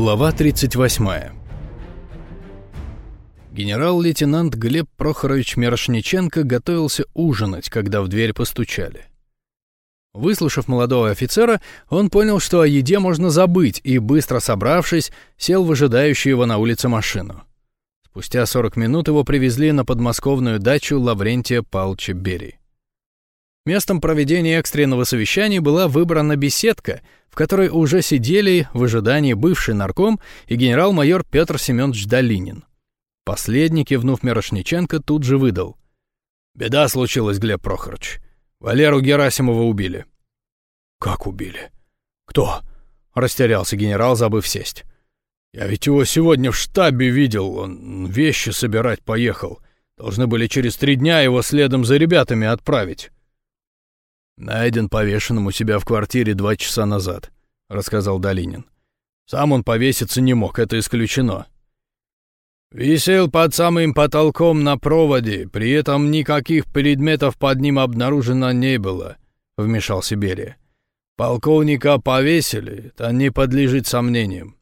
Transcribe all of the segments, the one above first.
Глава 38. Генерал-лейтенант Глеб Прохорович Мирошниченко готовился ужинать, когда в дверь постучали. Выслушав молодого офицера, он понял, что о еде можно забыть, и, быстро собравшись, сел в ожидающую его на улице машину. Спустя 40 минут его привезли на подмосковную дачу Лаврентия Павловича Бери. Местом проведения экстренного совещания была выбрана беседка, в которой уже сидели в ожидании бывший нарком и генерал-майор Петр Семенович Долинин. Последний, кивнув Мирошниченко, тут же выдал. «Беда случилась, Глеб Прохорович. Валеру Герасимова убили». «Как убили? Кто?» — растерялся генерал, забыв сесть. «Я ведь его сегодня в штабе видел, он вещи собирать поехал. Должны были через три дня его следом за ребятами отправить». «Найден повешенным у себя в квартире два часа назад», — рассказал Долинин. «Сам он повеситься не мог, это исключено». «Висел под самым потолком на проводе, при этом никаких предметов под ним обнаружено не было», — вмешался Берия. «Полковника повесили, это не подлежит сомнениям».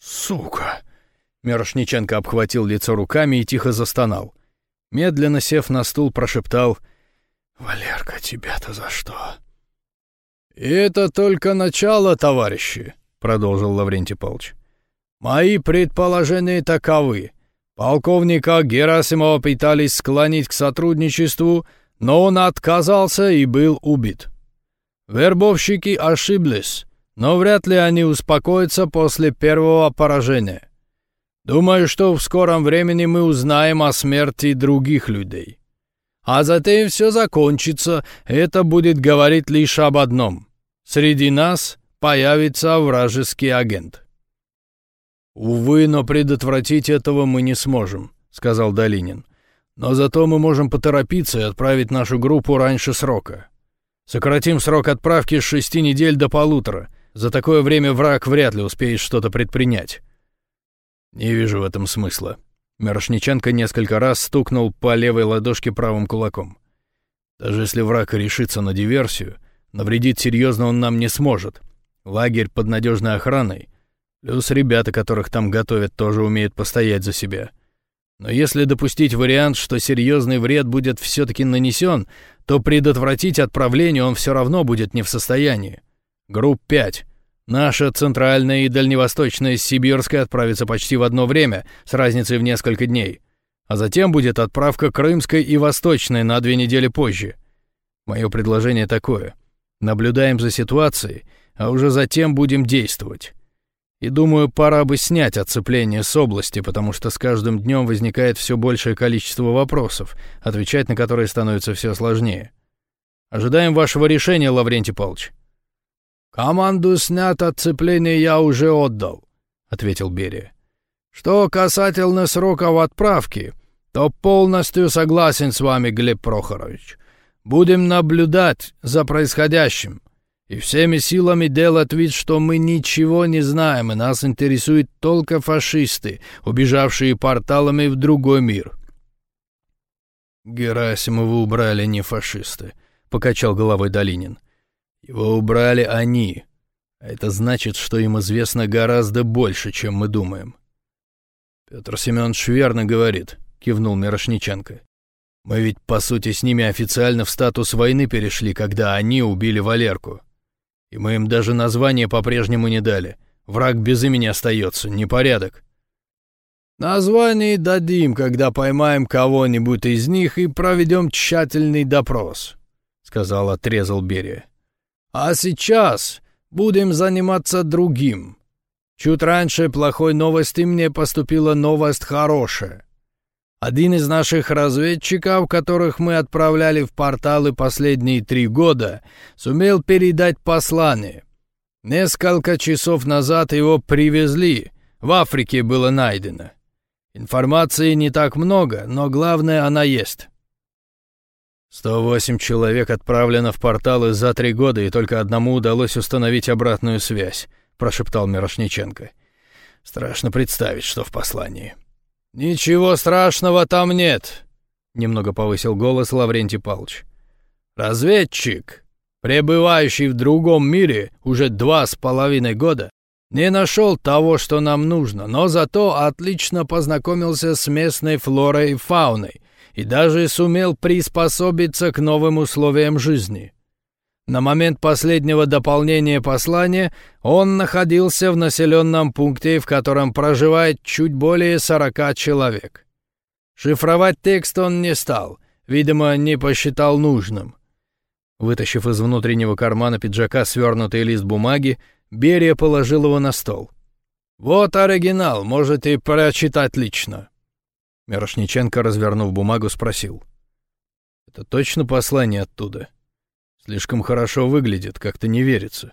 «Сука!» — Мирошниченко обхватил лицо руками и тихо застонал. Медленно сев на стул, прошептал — «Валерка, тебя-то за что?» «И это только начало, товарищи», — продолжил Лаврентий Павлович. «Мои предположения таковы. Полковника Герасимова пытались склонить к сотрудничеству, но он отказался и был убит. Вербовщики ошиблись, но вряд ли они успокоятся после первого поражения. Думаю, что в скором времени мы узнаем о смерти других людей. А затем все закончится, это будет говорить лишь об одном. Среди нас появится вражеский агент. «Увы, но предотвратить этого мы не сможем», — сказал Долинин. «Но зато мы можем поторопиться и отправить нашу группу раньше срока. Сократим срок отправки с шести недель до полутора. За такое время враг вряд ли успеет что-то предпринять». «Не вижу в этом смысла», Мирошниченко несколько раз стукнул по левой ладошке правым кулаком. «Даже если враг решится на диверсию, навредить серьезно он нам не сможет. Лагерь под надежной охраной, плюс ребята, которых там готовят, тоже умеют постоять за себя. Но если допустить вариант, что серьезный вред будет все-таки нанесен, то предотвратить отправление он все равно будет не в состоянии. Групп 5. Наша центральная и дальневосточная с Сибирской отправятся почти в одно время, с разницей в несколько дней. А затем будет отправка Крымской и Восточной на две недели позже. Мое предложение такое. Наблюдаем за ситуацией, а уже затем будем действовать. И думаю, пора бы снять оцепление с области, потому что с каждым днем возникает все большее количество вопросов, отвечать на которые становится все сложнее. Ожидаем вашего решения, Лаврентий Павлович. «Команду снят отцепление я уже отдал», — ответил Берия. «Что касательно сроков отправки, то полностью согласен с вами, Глеб Прохорович. Будем наблюдать за происходящим и всеми силами делать вид, что мы ничего не знаем, и нас интересуют только фашисты, убежавшие порталами в другой мир». «Герасимова убрали не фашисты», — покачал головой Долинин. Его убрали они. А это значит, что им известно гораздо больше, чем мы думаем. Петр Семенович верно говорит, кивнул Мирошниченко. Мы ведь, по сути, с ними официально в статус войны перешли, когда они убили Валерку. И мы им даже название по-прежнему не дали. Враг без имени остается, непорядок. Название дадим, когда поймаем кого-нибудь из них и проведем тщательный допрос, сказал отрезал Берия. А сейчас будем заниматься другим. Чуть раньше плохой новости мне поступила новость хорошая. Один из наших разведчиков, которых мы отправляли в порталы последние три года, сумел передать послание. Несколько часов назад его привезли, в Африке было найдено. Информации не так много, но главное она есть. «Сто восемь человек отправлено в порталы за три года, и только одному удалось установить обратную связь», — прошептал Мирошниченко. «Страшно представить, что в послании». «Ничего страшного там нет», — немного повысил голос Лаврентий Павлович. «Разведчик, пребывающий в другом мире уже два с половиной года, Не нашел того, что нам нужно, но зато отлично познакомился с местной флорой и фауной и даже сумел приспособиться к новым условиям жизни. На момент последнего дополнения послания он находился в населенном пункте, в котором проживает чуть более 40 человек. Шифровать текст он не стал, видимо, не посчитал нужным. Вытащив из внутреннего кармана пиджака свернутый лист бумаги, Берия положил его на стол. «Вот оригинал, можете прочитать лично». Мирошниченко, развернув бумагу, спросил. «Это точно послание оттуда? Слишком хорошо выглядит, как-то не верится».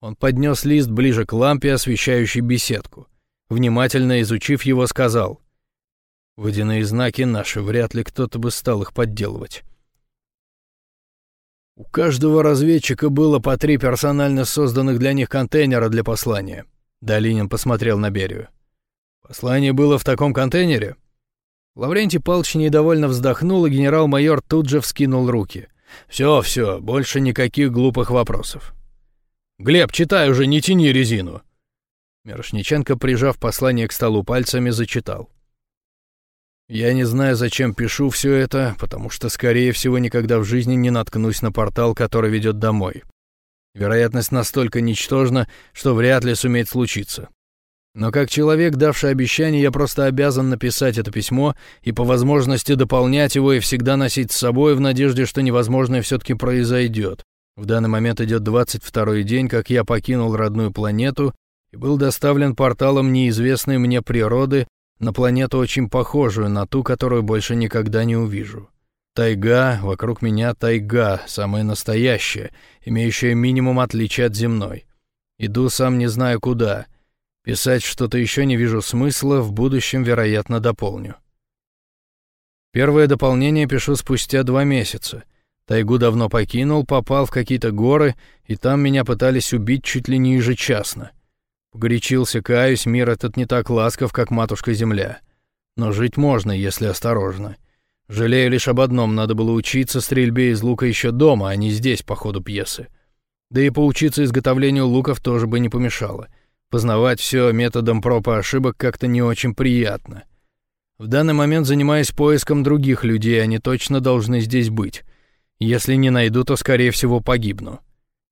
Он поднес лист ближе к лампе, освещающей беседку. Внимательно изучив его, сказал. «Водяные знаки наши, вряд ли кто-то бы стал их подделывать». У каждого разведчика было по три персонально созданных для них контейнера для послания. Долинин посмотрел на Берию. «Послание было в таком контейнере?» Лаврентий Павлович недовольно вздохнул, и генерал-майор тут же вскинул руки. «Все, все, больше никаких глупых вопросов». «Глеб, читай уже, не тяни резину!» Мирошниченко, прижав послание к столу пальцами, зачитал. Я не знаю, зачем пишу все это, потому что, скорее всего, никогда в жизни не наткнусь на портал, который ведет домой. Вероятность настолько ничтожна, что вряд ли сумеет случиться. Но как человек, давший обещание, я просто обязан написать это письмо и по возможности дополнять его и всегда носить с собой в надежде, что невозможное все-таки произойдет. В данный момент идет 22-й день, как я покинул родную планету и был доставлен порталом неизвестной мне природы на планету очень похожую на ту, которую больше никогда не увижу. Тайга, вокруг меня тайга, самая настоящая, имеющая минимум отличия от земной. Иду сам не знаю куда. Писать что-то еще не вижу смысла, в будущем, вероятно, дополню. Первое дополнение пишу спустя два месяца. Тайгу давно покинул, попал в какие-то горы, и там меня пытались убить чуть ли не ежечасно. Погорячился, каюсь, мир этот не так ласков, как матушка-земля. Но жить можно, если осторожно. Жалею лишь об одном, надо было учиться стрельбе из лука еще дома, а не здесь, по ходу пьесы. Да и поучиться изготовлению луков тоже бы не помешало. Познавать все методом проб и ошибок как-то не очень приятно. В данный момент занимаюсь поиском других людей, они точно должны здесь быть. Если не найду, то, скорее всего, погибну.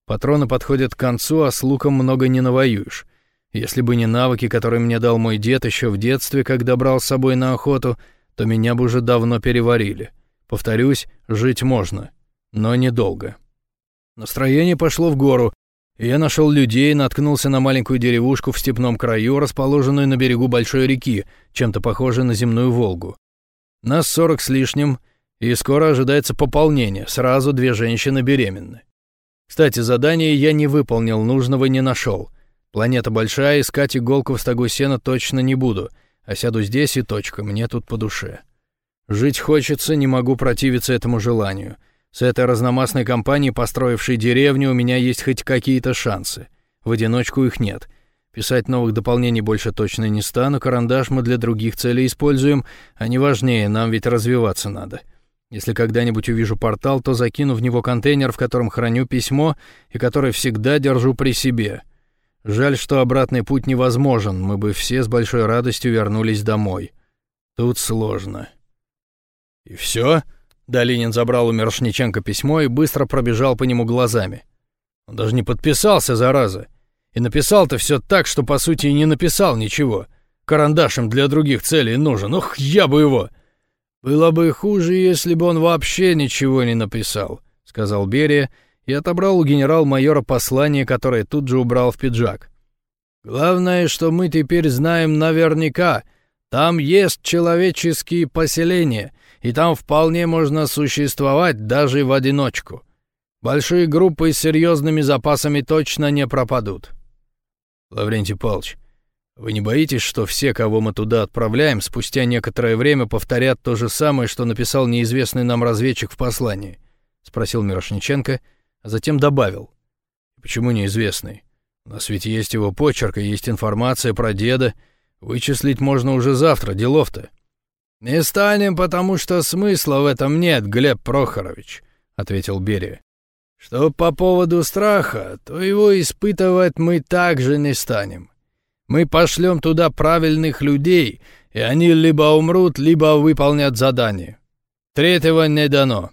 Патроны подходят к концу, а с луком много не навоюешь. Если бы не навыки, которые мне дал мой дед еще в детстве, когда брал с собой на охоту, то меня бы уже давно переварили. Повторюсь, жить можно, но недолго. Настроение пошло в гору, я нашел людей, наткнулся на маленькую деревушку в степном краю, расположенную на берегу большой реки, чем-то похожей на земную Волгу. Нас сорок с лишним, и скоро ожидается пополнение, сразу две женщины беременны. Кстати, задание я не выполнил, нужного не нашел. Планета большая, искать иголку в стогу сена точно не буду, а сяду здесь и точка, мне тут по душе. Жить хочется, не могу противиться этому желанию. С этой разномастной компанией, построившей деревню, у меня есть хоть какие-то шансы. В одиночку их нет. Писать новых дополнений больше точно не стану, карандаш мы для других целей используем, не важнее, нам ведь развиваться надо. Если когда-нибудь увижу портал, то закину в него контейнер, в котором храню письмо и который всегда держу при себе — Жаль, что обратный путь невозможен, мы бы все с большой радостью вернулись домой. Тут сложно. И все? Долинин забрал у Мирошниченко письмо и быстро пробежал по нему глазами. Он даже не подписался, зараза. И написал-то все так, что по сути и не написал ничего. Карандашем для других целей нужен. Ух, я бы его! Было бы хуже, если бы он вообще ничего не написал, сказал Берия и отобрал у генерал-майора послание, которое тут же убрал в пиджак. «Главное, что мы теперь знаем наверняка. Там есть человеческие поселения, и там вполне можно существовать даже в одиночку. Большие группы с серьезными запасами точно не пропадут». «Лаврентий Павлович, вы не боитесь, что все, кого мы туда отправляем, спустя некоторое время повторят то же самое, что написал неизвестный нам разведчик в послании?» — спросил Мирошниченко — а затем добавил. «Почему неизвестный? У нас ведь есть его почерк и есть информация про деда. Вычислить можно уже завтра, делов-то». «Не станем, потому что смысла в этом нет, Глеб Прохорович», — ответил Берия. «Что по поводу страха, то его испытывать мы также не станем. Мы пошлем туда правильных людей, и они либо умрут, либо выполнят задание. Третьего не дано.